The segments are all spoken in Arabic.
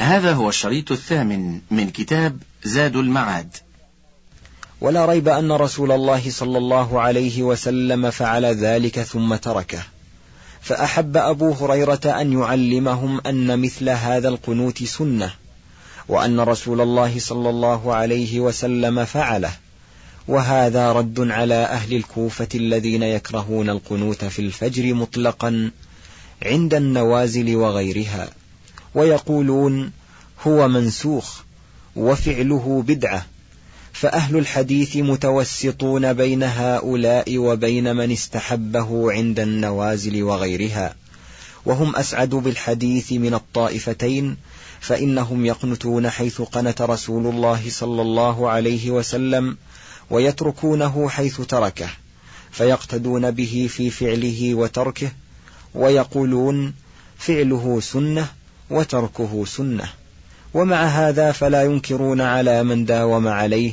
هذا هو الشريط الثامن من كتاب زاد المعاد. ولا ريب أن رسول الله صلى الله عليه وسلم فعل ذلك ثم تركه. فأحب أبو هريرة أن يعلمهم أن مثل هذا القنوت سنة وأن رسول الله صلى الله عليه وسلم فعله. وهذا رد على أهل الكوفة الذين يكرهون القنوت في الفجر مطلقا عند النوازل وغيرها. ويقولون هو منسوخ وفعله بدعة فأهل الحديث متوسطون بين هؤلاء وبين من استحبه عند النوازل وغيرها وهم أسعد بالحديث من الطائفتين فإنهم يقنتون حيث قنت رسول الله صلى الله عليه وسلم ويتركونه حيث تركه فيقتدون به في فعله وتركه ويقولون فعله سنة وتركه سنة. ومع هذا فلا ينكرون على من داوم عليه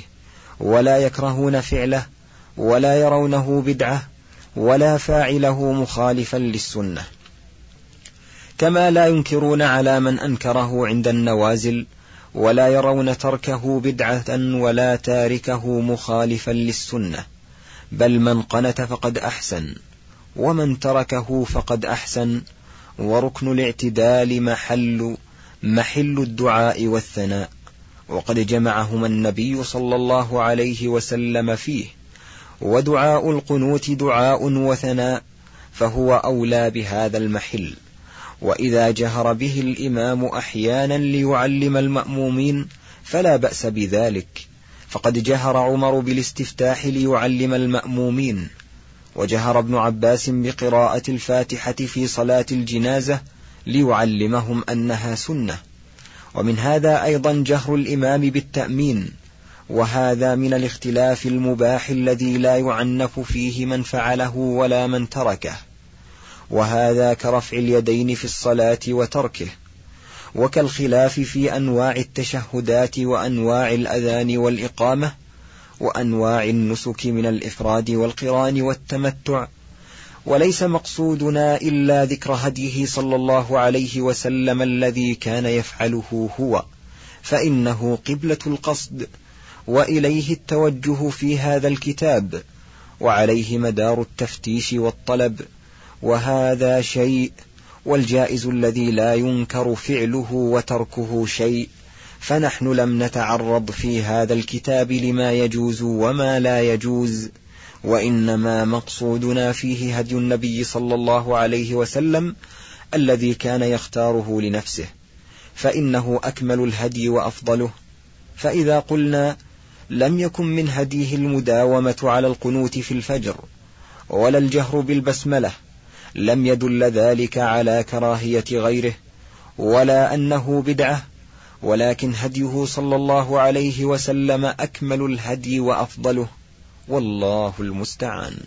ولا يكرهون فعله ولا يرونه بدعة ولا فاعله مخالفا للسنة. كما لا ينكرون على من أنكره عند النوازل ولا يرون تركه بدعة ولا تاركه مخالفا للسنة. بل من قنت فقد أحسن ومن تركه فقد أحسن وركن الاعتدال محل محل الدعاء والثناء. وقد جمعهما النبي صلى الله عليه وسلم فيه. ودعاء القنوت دعاء وثناء فهو أولى بهذا المحل. وإذا جهر به الإمام أحيانا ليعلم المأمومين فلا بأس بذلك. فقد جهر عمر بالاستفتاح ليعلم المأمومين. وجهر ابن عباس بقراءة الفاتحة في صلاة الجنازة ليعلمهم أنها سنة. ومن هذا أيضا جهر الإمام بالتأمين وهذا من الاختلاف المباح الذي لا يعنف فيه من فعله ولا من تركه. وهذا كرفع اليدين في الصلاة وتركه. وكالخلاف في أنواع التشهدات وأنواع الأذان والإقامة وأنواع النسك من الإفراد والقران والتمتع. وليس مقصودنا إلا ذكر هديه صلى الله عليه وسلم الذي كان يفعله هو فإنه قبلة القصد وإليه التوجه في هذا الكتاب وعليه مدار التفتيش والطلب وهذا شيء والجائز الذي لا ينكر فعله وتركه شيء. فنحن لم نتعرض في هذا الكتاب لما يجوز وما لا يجوز وإنما مقصودنا فيه هدي النبي صلى الله عليه وسلم الذي كان يختاره لنفسه فإنه أكمل الهدي وأفضله. فإذا قلنا لم يكن من هديه المداومة على القنوت في الفجر ولا الجهر بالبسملة لم يدل ذلك على كراهية غيره ولا أنه بدعة. ولكن هديه صلى الله عليه وسلم أكمل الهدي وأفضله والله المستعان.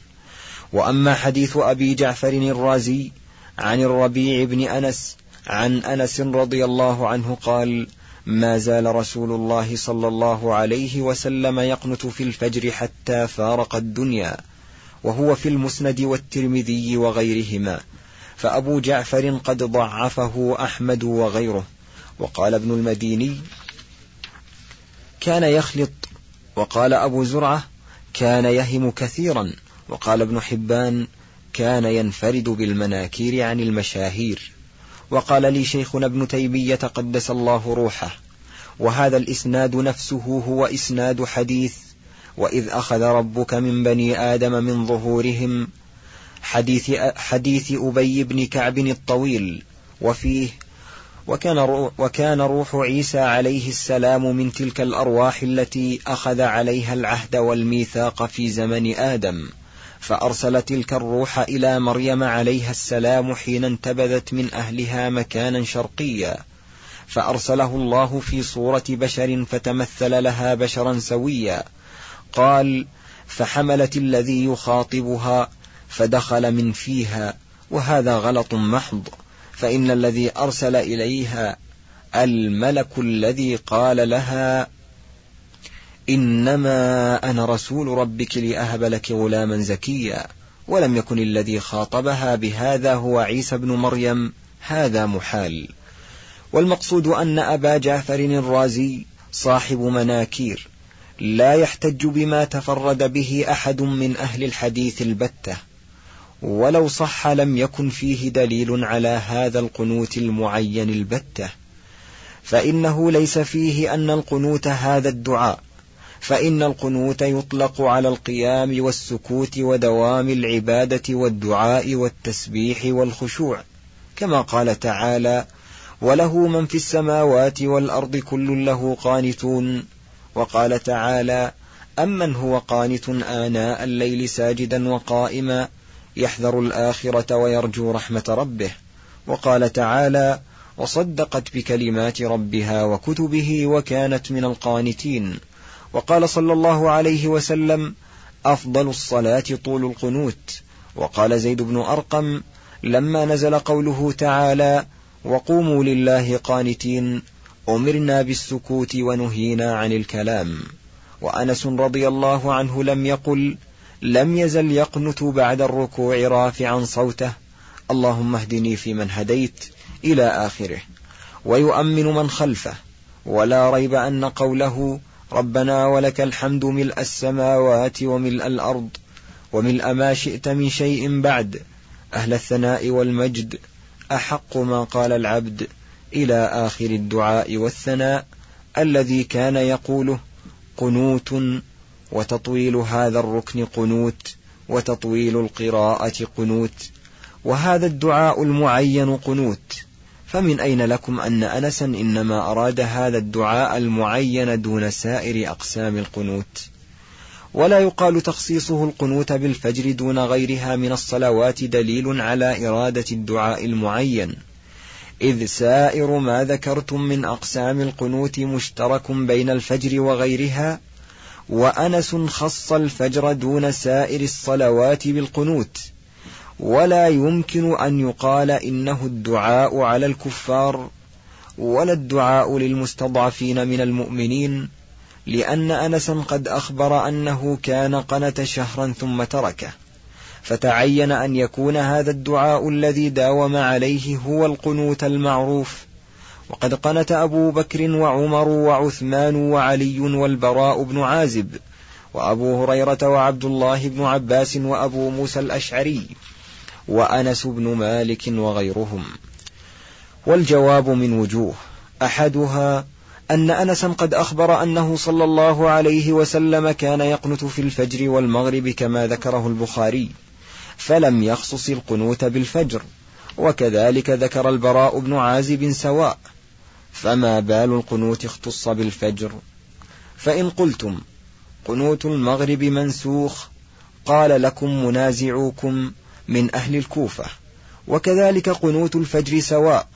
وأما حديث أبي جعفر الرازي عن الربيع بن أنس عن أنس رضي الله عنه قال ما زال رسول الله صلى الله عليه وسلم يقنت في الفجر حتى فارق الدنيا وهو في المسند والترمذي وغيرهما فأبو جعفر قد ضعفه أحمد وغيره. وقال ابن المديني كان يخلط وقال أبو زرعة كان يهم كثيرا وقال ابن حبان كان ينفرد بالمناكير عن المشاهير. وقال لي شيخنا ابن تيمية قدس الله روحه وهذا الإسناد نفسه هو إسناد حديث وإذ أخذ ربك من بني آدم من ظهورهم حديث, حديث أبي بن كعب الطويل وفيه وكان, وكان روح عيسى عليه السلام من تلك الأرواح التي أخذ عليها العهد والميثاق في زمن آدم. فأرسل تلك الروح إلى مريم عليها السلام حين انتبذت من أهلها مكانا شرقيا. فأرسله الله في صورة بشر فتمثل لها بشرا سويا. قال فحملت الذي يخاطبها فدخل من فيها وهذا غلط محض. فإن الذي أرسل إليها الملك الذي قال لها إنما أنا رسول ربك لأهب لك غلاما زكيا ولم يكن الذي خاطبها بهذا هو عيسى بن مريم هذا محال. والمقصود أن أبا جعفر الرازي صاحب مناكير لا يحتج بما تفرد به أحد من أهل الحديث البتة. ولو صح لم يكن فيه دليل على هذا القنوت المعين البتة. فإنه ليس فيه أن القنوت هذا الدعاء. فإن القنوت يطلق على القيام والسكوت ودوام العبادة والدعاء والتسبيح والخشوع كما قال تعالى وله من في السماوات والأرض كل له قانتون وقال تعالى أمن هو قانت آناء الليل ساجدا وقائما يحذر الآخرة ويرجو رحمة ربه. وقال تعالى وصدقت بكلمات ربها وكتبه وكانت من القانتين. وقال صلى الله عليه وسلم أفضل الصلاة طول القنوت. وقال زيد بن أرقم لما نزل قوله تعالى وقوموا لله قانتين أمرنا بالسكوت ونهينا عن الكلام. وأنس رضي الله عنه لم يقل لم يزل يقنت بعد الركوع رافعا صوته. اللهم اهدني فيمن هديت إلى آخره. ويؤمن من خلفه. ولا ريب أن قوله ربنا ولك الحمد ملء السماوات وملء الأرض وملء ما شئت من شيء بعد. أهل الثناء والمجد. أحق ما قال العبد. إلى آخر الدعاء والثناء. الذي كان يقوله قنوت وتطويل هذا الركن قنوت وتطويل القراءة قنوت وهذا الدعاء المعين قنوت. فمن أين لكم أن أنسا إنما أراد هذا الدعاء المعين دون سائر أقسام القنوت؟ ولا يقال تخصيصه القنوت بالفجر دون غيرها من الصلوات دليل على إرادة الدعاء المعين. إذ سائر ما ذكرتم من أقسام القنوت مشترك بين الفجر وغيرها وأنس خص الفجر دون سائر الصلوات بالقنوت. ولا يمكن أن يقال إنه الدعاء على الكفار ولا الدعاء للمستضعفين من المؤمنين لأن أنسا قد أخبر أنه كان قنت شهرا ثم تركه. فتعين أن يكون هذا الدعاء الذي داوم عليه هو القنوت المعروف وقد قنت أبو بكر وعمر وعثمان وعلي والبراء بن عازب وأبو هريرة وعبد الله بن عباس وأبو موسى الأشعري وأنس بن مالك وغيرهم. والجواب من وجوه. أحدها أن أنسا قد أخبر أنه صلى الله عليه وسلم كان يقنت في الفجر والمغرب كما ذكره البخاري فلم يخصص القنوت بالفجر وكذلك ذكر البراء بن عازب سواء. فما بال القنوت اختص بالفجر. فإن قلتم قنوت المغرب منسوخ قال لكم منازعوكم من أهل الكوفة. وكذلك قنوت الفجر سواء.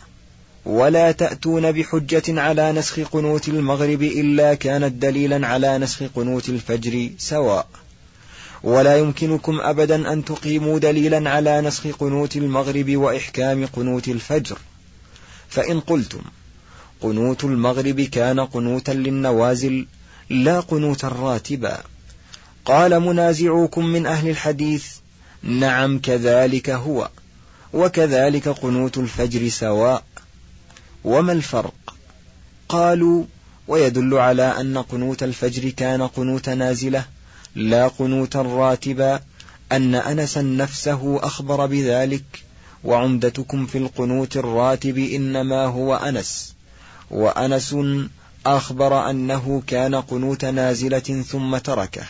ولا تأتون بحجة على نسخ قنوت المغرب إلا كانت دليلا على نسخ قنوت الفجر سواء. ولا يمكنكم أبدا أن تقيموا دليلا على نسخ قنوت المغرب وإحكام قنوت الفجر. فإن قلتم قنوت المغرب كان قنوتا للنوازل لا قنوتا راتبا. قال منازعوكم من أهل الحديث نعم كذلك هو وكذلك قنوت الفجر سواء. وما الفرق؟ قالوا ويدل على أن قنوت الفجر كان قنوت نازلة لا قنوتا راتبا. أن أنسا نفسه أخبر بذلك وعمدتكم في القنوت الراتب إنما هو أنس. وأنس أخبر أنه كان قنوت نازلة ثم تركه.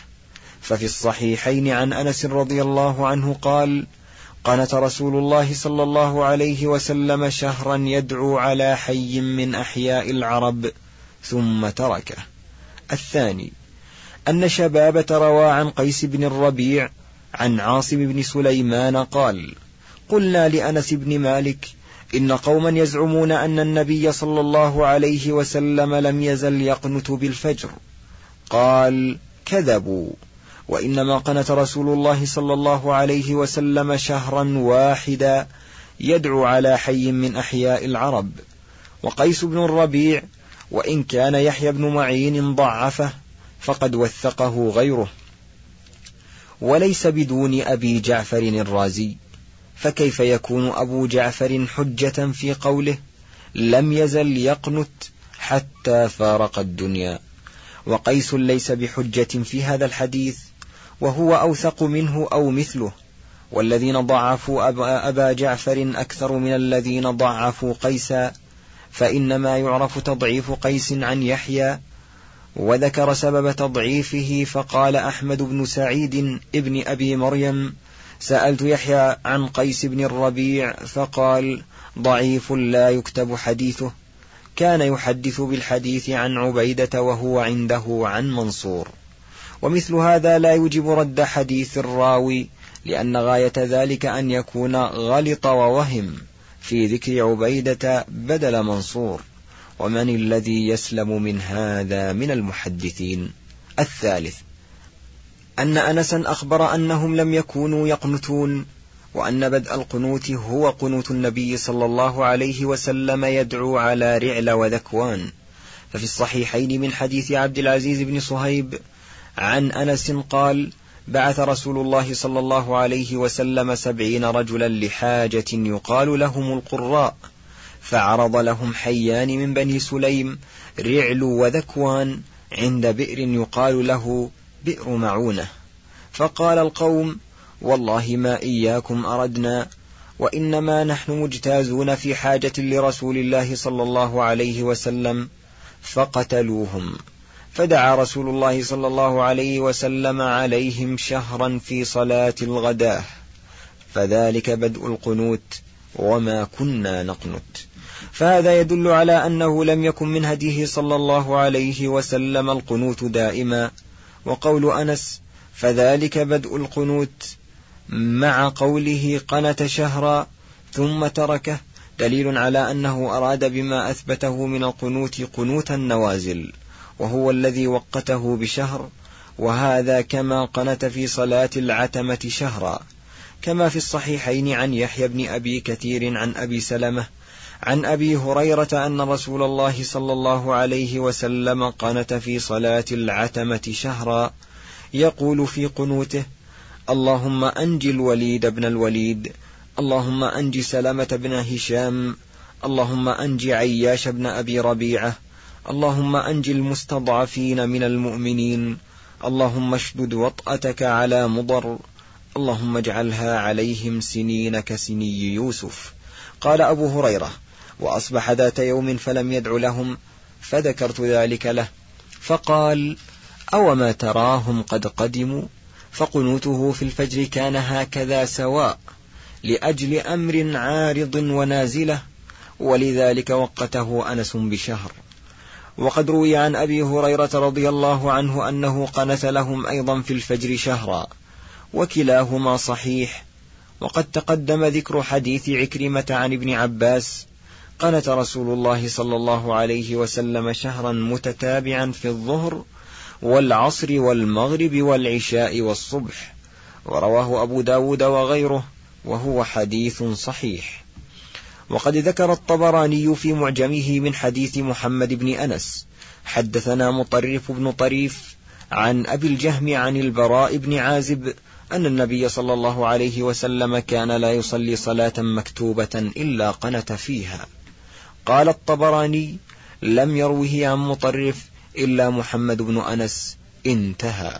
ففي الصحيحين عن أنس رضي الله عنه قال قنت رسول الله صلى الله عليه وسلم شهرا يدعو على حي من أحياء العرب ثم تركه. الثاني أن شبابة روى عن قيس بن الربيع عن عاصم بن سليمان قال قلنا لأنس بن مالك إن قوما يزعمون أن النبي صلى الله عليه وسلم لم يزل يقنت بالفجر. قال كذبوا. وإنما قنت رسول الله صلى الله عليه وسلم شهرا واحدا يدعو على حي من أحياء العرب. وقيس بن الربيع وإن كان يحيى بن معين ضعفه فقد وثقه غيره. وليس بدون أبي جعفر الرازي. فكيف يكون أبو جعفر حجة في قوله لم يزل يقنت حتى فارق الدنيا؟ وقيس ليس بحجة في هذا الحديث وهو أوثق منه أو مثله. والذين ضعفوا أبا, جعفر أكثر من الذين ضعفوا قيسا فإنما يعرف تضعيف قيس عن يحيى وذكر سبب تضعيفه فقال أحمد بن سعيد ابن أبي مريم سألت يحيى عن قيس بن الربيع فقال ضعيف لا يكتب حديثه. كان يحدث بالحديث عن عبيدة وهو عنده عن منصور. ومثل هذا لا يوجب رد حديث الراوي لأن غاية ذلك أن يكون غلط ووهم في ذكر عبيدة بدل منصور. ومن الذي يسلم من هذا من المحدثين؟ الثالث. أن أنسا أخبر أنهم لم يكونوا يقنتون وأن بدء القنوت هو قنوت النبي صلى الله عليه وسلم يدعو على رعل وذكوان. ففي الصحيحين من حديث عبد العزيز بن صهيب عن أنس قال بعث رسول الله صلى الله عليه وسلم سبعين رجلا لحاجة يقال لهم القراء فعرض لهم حيان من بني سليم رعل وذكوان عند بئر يقال له بئر معونة. فقال القوم والله ما إياكم أردنا وإنما نحن مجتازون في حاجة لرسول الله صلى الله عليه وسلم فقتلوهم. فدعا رسول الله صلى الله عليه وسلم عليهم شهرا في صلاة الغداة. فذلك بدء القنوت وما كنا نقنت. فهذا يدل على أنه لم يكن من هديه صلى الله عليه وسلم القنوت دائما وقول أنس فذلك بدء القنوت. مع قوله قنت شهرا ثم تركه دليل على أنه أراد بما أثبته من القنوت قنوت النوازل وهو الذي وقته بشهر وهذا كما قنت في صلاة العتمة شهرا. كما في الصحيحين عن يحيى بن أبي كثير عن أبي سلمة عن أبي هريرة أن رسول الله صلى الله عليه وسلم قنت في صلاة العتمة شهرا يقول في قنوته اللهم أنج الوليد بن الوليد اللهم أنج سلمة بن هشام اللهم أنج عياش بن أبي ربيعة اللهم أنج المستضعفين من المؤمنين اللهم اشدد وطأتك على مضر اللهم اجعلها عليهم سنين كسني يوسف. قال أبو هريرة وأصبح ذات يوم فلم يدع لهم فذكرت ذلك له. فقال أوما تراهم قد قدموا؟ فقنوته في الفجر كان هكذا سواء لأجل أمر عارض ونازلة ولذلك وقته أنس بشهر. وقد روي عن أبي هريرة رضي الله عنه أنه قنت لهم أيضا في الفجر شهرا وكلاهما صحيح. وقد تقدم ذكر حديث عكرمة عن ابن عباس قنت رسول الله صلى الله عليه وسلم شهرا متتابعا في الظهر والعصر والمغرب والعشاء والصبح ورواه أبو داود وغيره وهو حديث صحيح. وقد ذكر الطبراني في معجمه من حديث محمد بن أنس حدثنا مطرف بن طريف عن أبي الجهم عن البراء بن عازب أن النبي صلى الله عليه وسلم كان لا يصلي صلاة مكتوبة إلا قنت فيها. قال الطبراني لم يروه عن مطرف إلا محمد بن أنس انتهى.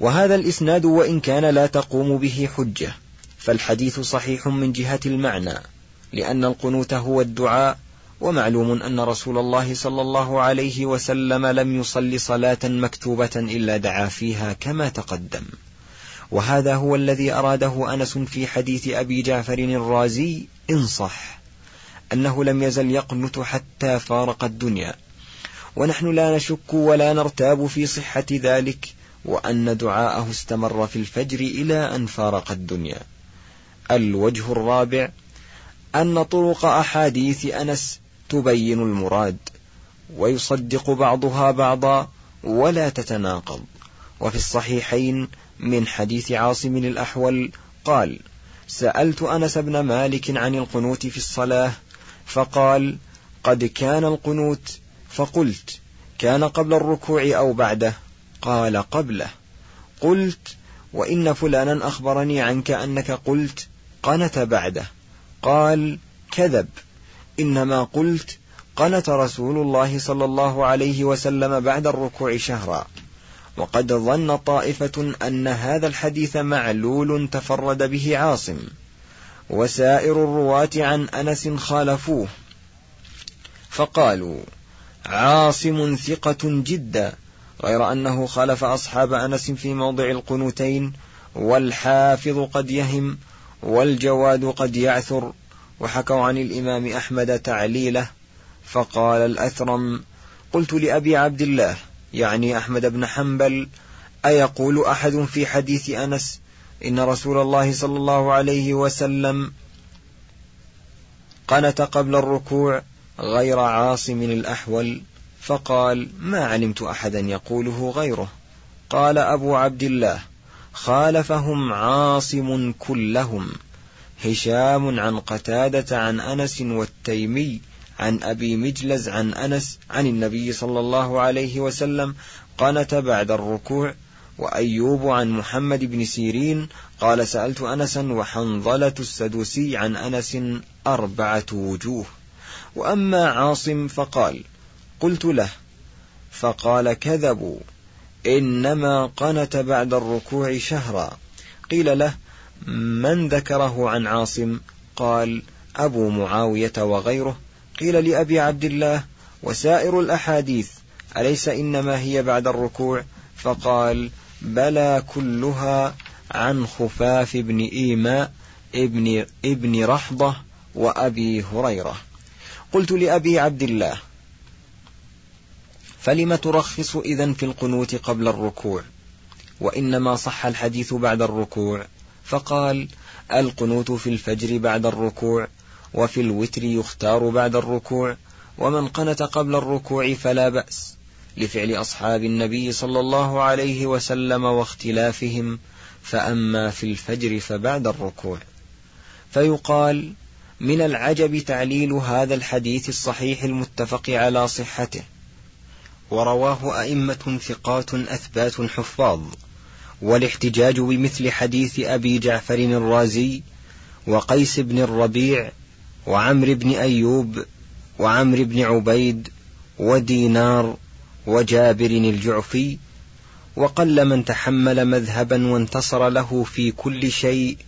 وهذا الإسناد وإن كان لا تقوم به حجة فالحديث صحيح من جهة المعنى لأن القنوت هو الدعاء ومعلوم أن رسول الله صلى الله عليه وسلم لم يصل صلاة مكتوبة إلا دعا فيها كما تقدم. وهذا هو الذي أراده أنس في حديث أبي جعفر الرازي إن صح. أنه لم يزل يقنت حتى فارق الدنيا. ونحن لا نشك ولا نرتاب في صحة ذلك وأن دعاءه استمر في الفجر إلى أن فارق الدنيا. الوجه الرابع أن طرق أحاديث أنس تبين المراد ويصدق بعضها بعضا ولا تتناقض. وفي الصحيحين من حديث عاصم الأحول قال سألت أنس بن مالك عن القنوت في الصلاة فقال قد كان القنوت. فقلت كان قبل الركوع أو بعده. قال قبله. قلت وإن فلانا أخبرني عنك أنك قلت قنت بعده. قال كذب. إنما قلت قنت رسول الله صلى الله عليه وسلم بعد الركوع شهرا. وقد ظن طائفة أن هذا الحديث معلول تفرد به عاصم. وسائر الرواة عن أنس خالفوه. فقالوا عاصم ثقة جدا غير أنه خالف أصحاب أنس في موضع القنوتين والحافظ قد يهم والجواد قد يعثر وحكوا عن الإمام أحمد تعليله. فقال الأثرم قلت لأبي عبد الله يعني أحمد بن حنبل أيقول أحد في حديث أنس إن رسول الله صلى الله عليه وسلم قنت قبل الركوع غير عاصم الأحول فقال ما علمت أحدا يقوله غيره. قال أبو عبد الله خالفهم عاصم كلهم هشام عن قتادة عن أنس والتيمي عن أبي مجلز عن أنس عن النبي صلى الله عليه وسلم قنت بعد الركوع وأيوب عن محمد بن سيرين قال سألت أنسا وحنظلة السدوسي عن أنس أربعة وجوه. وأما عاصم فقال قلت له فقال كذبوا إنما قنت بعد الركوع شهرا. قيل له من ذكره عن عاصم؟ قال أبو معاوية وغيره. قيل لأبي عبد الله وسائر الأحاديث أليس إنما هي بعد الركوع؟ فقال بلى كلها عن خفاف بن إيماء ابن, ابن رحضة وأبي هريرة. قلت لأبي عبد الله فلم ترخص إذا في القنوت قبل الركوع؟ وإنما صح الحديث بعد الركوع. فقال القنوت في الفجر بعد الركوع وفي الوتر يختار بعد الركوع ومن قنت قبل الركوع فلا بأس. لفعل أصحاب النبي صلى الله عليه وسلم واختلافهم فأما في الفجر فبعد الركوع. فيقال من العجب تعليل هذا الحديث الصحيح المتفق على صحته. ورواه أئمة ثقات أثبات حفاظ والاحتجاج بمثل حديث أبي جعفر الرازي وقيس بن الربيع وعمر بن أيوب وعمر بن عبيد ودينار وجابر الجعفي وقل من تحمل مذهبا وانتصر له في كل شيء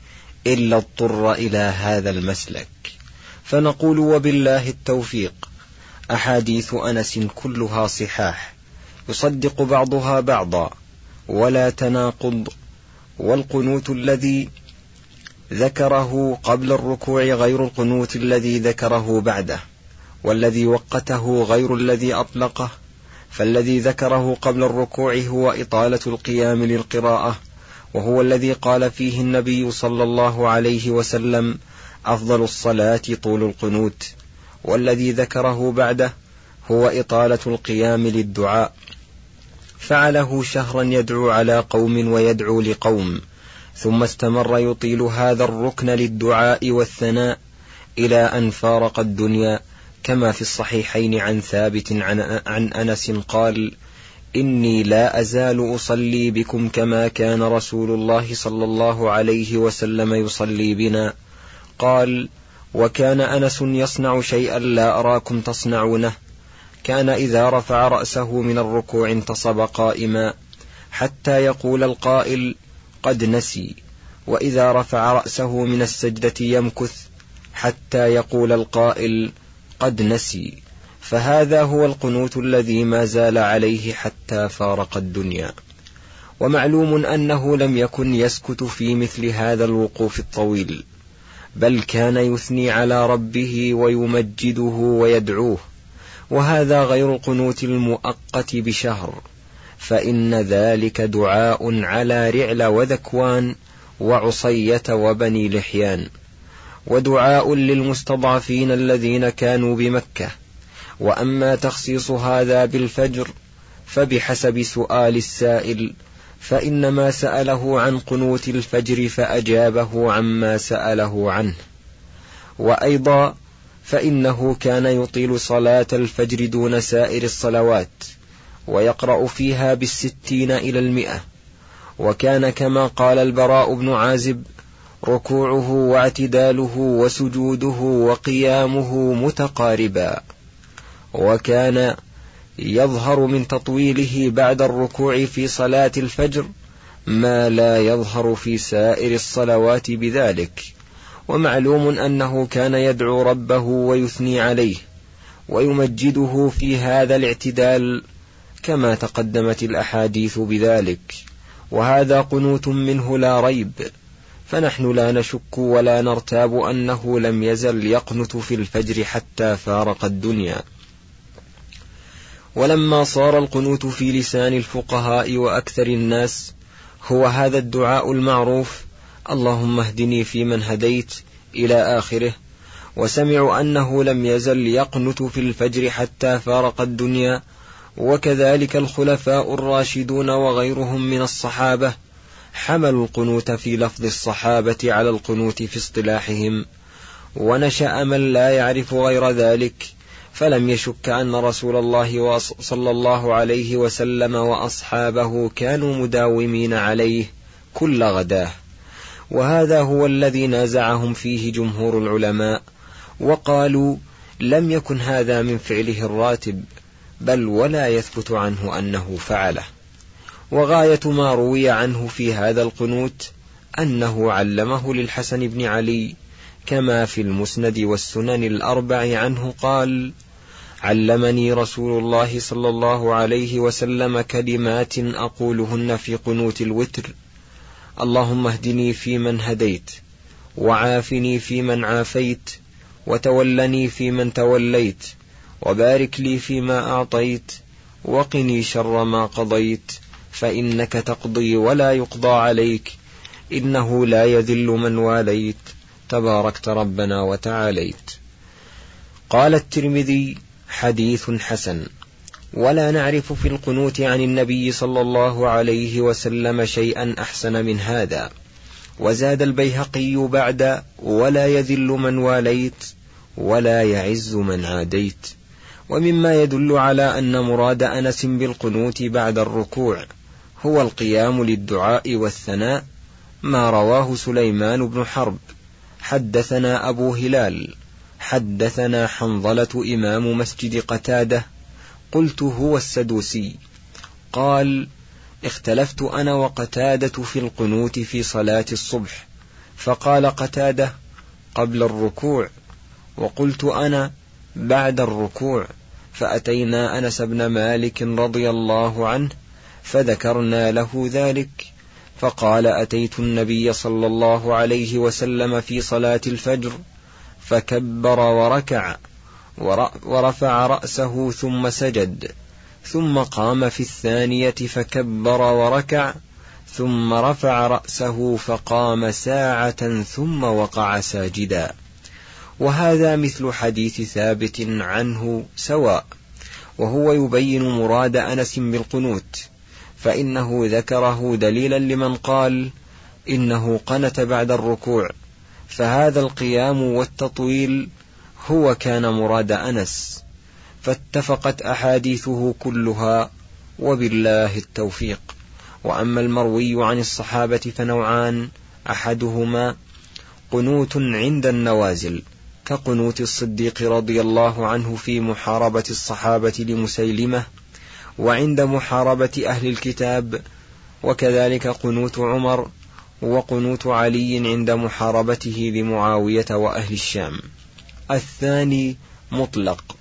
إلا اضطر إلى هذا المسلك. فنقول وبالله التوفيق. أحاديث أنس كلها صحاح. يصدق بعضها بعضا. ولا تناقض. والقنوت الذي ذكره قبل الركوع غير القنوت الذي ذكره بعده. والذي وقته غير الذي أطلقه. فالذي ذكره قبل الركوع هو إطالة القيام للقراءة وهو الذي قال فيه النبي صلى الله عليه وسلم أفضل الصلاة طول القنوت. والذي ذكره بعده هو إطالة القيام للدعاء. فعله شهرا يدعو على قوم ويدعو لقوم ثم استمر يطيل هذا الركن للدعاء والثناء إلى أن فارق الدنيا. كما في الصحيحين عن ثابت عن, عن أنس قال إني لا أزال أصلي بكم كما كان رسول الله صلى الله عليه وسلم يصلي بنا. قال وكان أنس يصنع شيئا لا أراكم تصنعونه. كان إذا رفع رأسه من الركوع انتصب قائما حتى يقول القائل قد نسي. وإذا رفع رأسه من السجدة يمكث حتى يقول القائل قد نسي. فهذا هو القنوت الذي ما زال عليه حتى فارق الدنيا. ومعلوم أنه لم يكن يسكت في مثل هذا الوقوف الطويل بل كان يثني على ربه ويمجده ويدعوه. وهذا غير القنوت المؤقت بشهر. فإن ذلك دعاء على رعل وذكوان وعصية وبني لحيان. ودعاء للمستضعفين الذين كانوا بمكة. وأما تخصيص هذا بالفجر فبحسب سؤال السائل فإنما سأله عن قنوت الفجر فأجابه عما سأله عنه. وأيضا فإنه كان يطيل صلاة الفجر دون سائر الصلوات ويقرأ فيها بالستين إلى المئة. وكان كما قال البراء بن عازب ركوعه واعتداله وسجوده وقيامه متقاربا. وكان يظهر من تطويله بعد الركوع في صلاة الفجر ما لا يظهر في سائر الصلوات بذلك. ومعلوم أنه كان يدعو ربه ويثني عليه ويمجده في هذا الاعتدال كما تقدمت الأحاديث بذلك. وهذا قنوت منه لا ريب. فنحن لا نشك ولا نرتاب أنه لم يزل يقنت في الفجر حتى فارق الدنيا. ولما صار القنوت في لسان الفقهاء وأكثر الناس هو هذا الدعاء المعروف اللهم اهدني فيمن هديت إلى آخره. وسمعوا أنه لم يزل يقنت في الفجر حتى فارق الدنيا وكذلك الخلفاء الراشدون وغيرهم من الصحابة حملوا القنوت في لفظ الصحابة على القنوت في اصطلاحهم. ونشأ من لا يعرف غير ذلك فلم يشك أن رسول الله صلى الله عليه وسلم وأصحابه كانوا مداومين عليه كل غداة. وهذا هو الذي نازعهم فيه جمهور العلماء. وقالوا لم يكن هذا من فعله الراتب بل ولا يثبت عنه أنه فعله. وغاية ما روي عنه في هذا القنوت أنه علمه للحسن بن علي كما في المسند والسنن الأربع عنه قال علمني رسول الله صلى الله عليه وسلم كلمات أقولهن في قنوت الوتر اللهم اهدني فيمن هديت وعافني فيمن عافيت وتولني فيمن توليت وبارك لي فيما أعطيت وقني شر ما قضيت فإنك تقضي ولا يقضى عليك. إنه لا يذل من واليت. تباركت ربنا وتعاليت. قال الترمذي حديث حسن. ولا نعرف في القنوت عن النبي صلى الله عليه وسلم شيئا أحسن من هذا. وزاد البيهقي بعد ولا يذل من واليت ولا يعز من عاديت. ومما يدل على أن مراد أنس بالقنوت بعد الركوع. هو القيام للدعاء والثناء ما رواه سليمان بن حرب. حدثنا أبو هلال. حدثنا حنظلة إمام مسجد قتادة. قلت هو السدوسي. قال اختلفت أنا وقتادة في القنوت في صلاة الصبح. فقال قتادة قبل الركوع. وقلت أنا بعد الركوع. فأتينا أنس بن مالك رضي الله عنه فذكرنا له ذلك. فقال أتيت النبي صلى الله عليه وسلم في صلاة الفجر فكبر وركع ورفع رأسه ثم سجد ثم قام في الثانية فكبر وركع ثم رفع رأسه فقام ساعة ثم وقع ساجدا. وهذا مثل حديث ثابت عنه سواء وهو يبين مراد أنس بالقنوت. فإنه ذكره دليلا لمن قال إنه قنت بعد الركوع. فهذا القيام والتطويل هو كان مراد أنس فاتفقت أحاديثه كلها وبالله التوفيق. وأما المروي عن الصحابة فنوعان أحدهما قنوت عند النوازل كقنوت الصديق رضي الله عنه في محاربة الصحابة لمسيلمة وعند محاربة أهل الكتاب وكذلك قنوت عمر وقنوت علي عند محاربته لمعاوية وأهل الشام. الثاني مطلق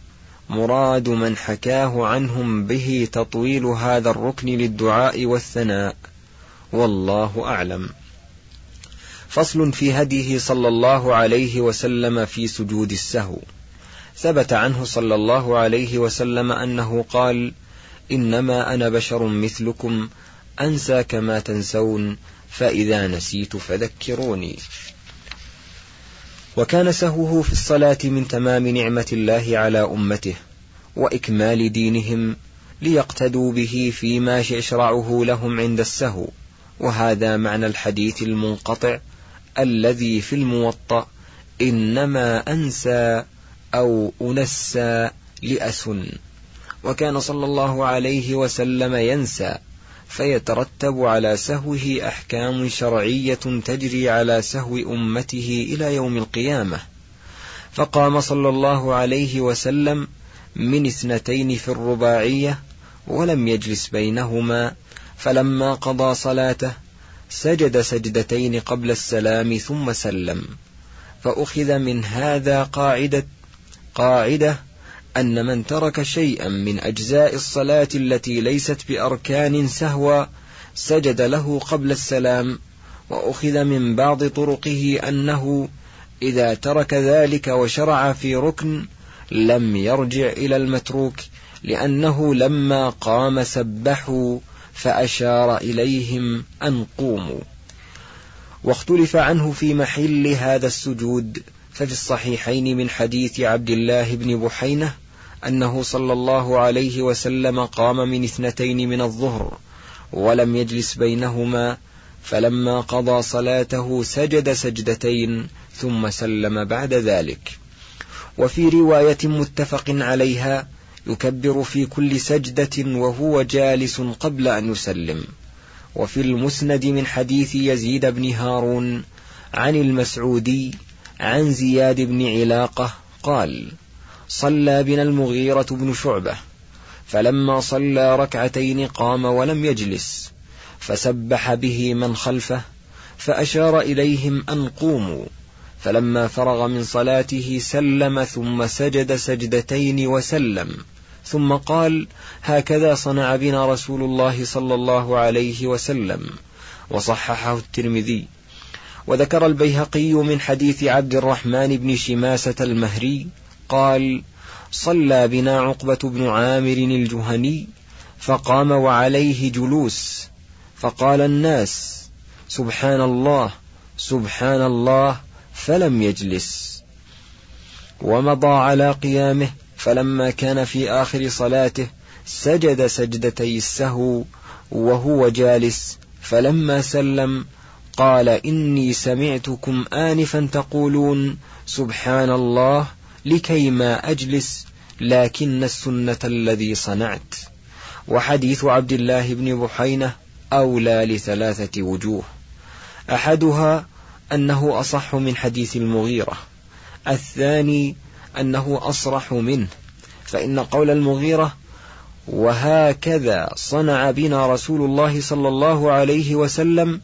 مراد من حكاه عنهم به تطويل هذا الركن للدعاء والثناء. والله أعلم. فصل في هديه صلى الله عليه وسلم في سجود السهو. ثبت عنه صلى الله عليه وسلم أنه قال إنما أنا بشر مثلكم أنسى كما تنسون فإذا نسيت فذكروني. وكان سهوه في الصلاة من تمام نعمة الله على أمته وإكمال دينهم ليقتدوا به فيما يشرعه لهم عند السهو. وهذا معنى الحديث المنقطع الذي في الموطأ إنما أنسى أو أنسى لأسن. وكان صلى الله عليه وسلم ينسى فيترتب على سهوه أحكام شرعية تجري على سهو أمته إلى يوم القيامة. فقام صلى الله عليه وسلم من اثنتين في الرباعية ولم يجلس بينهما فلما قضى صلاته سجد سجدتين قبل السلام ثم سلم. فأخذ من هذا قاعدة قاعدة أن من ترك شيئا من أجزاء الصلاة التي ليست بأركان سهوا سجد له قبل السلام وأخذ من بعض طرقه أنه إذا ترك ذلك وشرع في ركن لم يرجع إلى المتروك لأنه لما قام سبحوا فأشار إليهم أن قوموا. واختلف عنه في محل هذا السجود ففي الصحيحين من حديث عبد الله بن بحينة أنه صلى الله عليه وسلم قام من اثنتين من الظهر ولم يجلس بينهما فلما قضى صلاته سجد سجدتين ثم سلم بعد ذلك. وفي رواية متفق عليها يكبر في كل سجدة وهو جالس قبل أن يسلم. وفي المسند من حديث يزيد بن هارون عن المسعودي عن زياد بن علاقة قال صلى بنا المغيرة بن شعبة. فلما صلى ركعتين قام ولم يجلس. فسبح به من خلفه فأشار إليهم أن قوموا. فلما فرغ من صلاته سلم ثم سجد سجدتين وسلم. ثم قال هكذا صنع بنا رسول الله صلى الله عليه وسلم وصححه الترمذي. وذكر البيهقي من حديث عبد الرحمن بن شماسة المهري قال صلى بنا عقبة بن عامر الجهني فقام وعليه جلوس فقال الناس سبحان الله سبحان الله فلم يجلس. ومضى على قيامه فلما كان في آخر صلاته سجد سجدتي السهو وهو جالس فلما سلم قال إني سمعتكم آنفا تقولون سبحان الله لكي ما أجلس لكن السنة الذي صنعت. وحديث عبد الله بن بحينة أولى لثلاثة وجوه. أحدها أنه أصح من حديث المغيرة. الثاني أنه أصرح منه. فإن قول المغيرة وهكذا صنع بنا رسول الله صلى الله عليه وسلم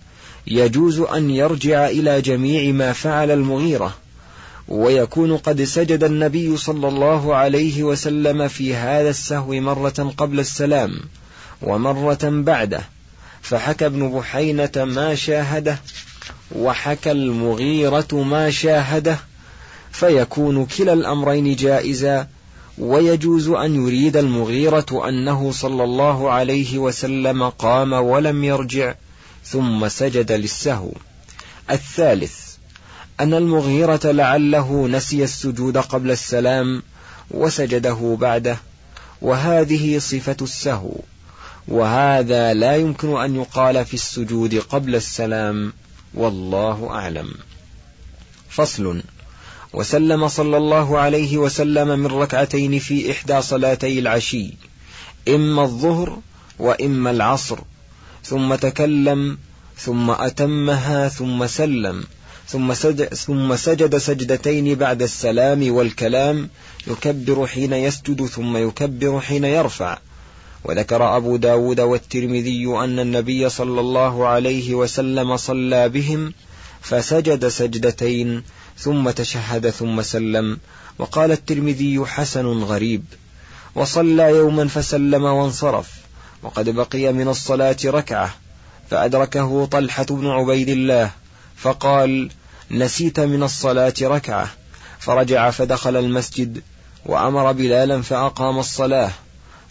يجوز أن يرجع إلى جميع ما فعل المغيرة. ويكون قد سجد النبي صلى الله عليه وسلم في هذا السهو مرة قبل السلام ومرة بعده. فحكى ابن بحينة ما شاهده وحكى المغيرة ما شاهده. فيكون كلا الأمرين جائزا ويجوز أن يريد المغيرة أنه صلى الله عليه وسلم قام ولم يرجع ثم سجد للسهو. الثالث أن المغيرة لعله نسي السجود قبل السلام وسجده بعده وهذه صفة السهو وهذا لا يمكن أن يقال في السجود قبل السلام والله أعلم. فصل وسلم صلى الله عليه وسلم من ركعتين في إحدى صلاتي العشي إما الظهر وإما العصر ثم تكلم ثم أتمها ثم سلم ثم سجد, ثم سجد سجدتين بعد السلام والكلام يكبر حين يسجد ثم يكبر حين يرفع. وذكر أبو داود والترمذي أن النبي صلى الله عليه وسلم صلى بهم فسجد سجدتين ثم تشهد ثم سلم. وقال الترمذي حسن غريب. وصلى يوما فسلم وانصرف. وقد بقي من الصلاة ركعة. فأدركه طلحة بن عبيد الله. فقال نسيت من الصلاة ركعة. فرجع فدخل المسجد وأمر بلالا فأقام الصلاة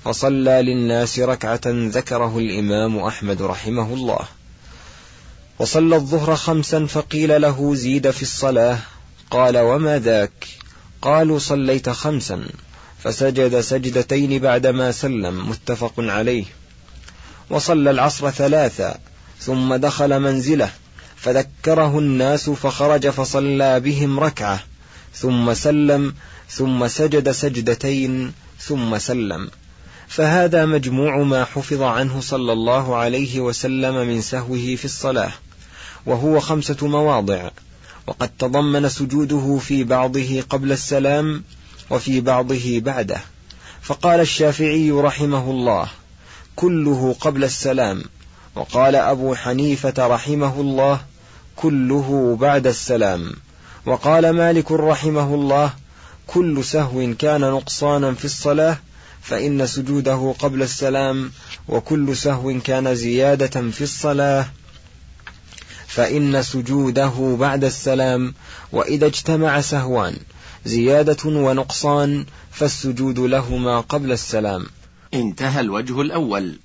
فصلى للناس ركعة ذكره الإمام أحمد رحمه الله. وصلى الظهر خمسا فقيل له زيد في الصلاة؟ قال وما ذاك؟ قالوا صليت خمسا. فسجد سجدتين بعدما سلم متفق عليه. وصلى العصر ثلاثا ثم دخل منزله. فذكره الناس فخرج فصلى بهم ركعة ثم سلم ثم سجد سجدتين ثم سلم. فهذا مجموع ما حفظ عنه صلى الله عليه وسلم من سهوه في الصلاة وهو خمسة مواضع وقد تضمن سجوده في بعضه قبل السلام وفي بعضه بعده. فقال الشافعي رحمه الله كله قبل السلام وقال أبو حنيفة رحمه الله كله بعد السلام. وقال مالك رحمه الله كل سهو كان نقصانا في الصلاة فإن سجوده قبل السلام وكل سهو كان زيادة في الصلاة فإن سجوده بعد السلام وإذا اجتمع سهوان زيادة ونقصان فالسجود لهما قبل السلام. انتهى الوجه الأول.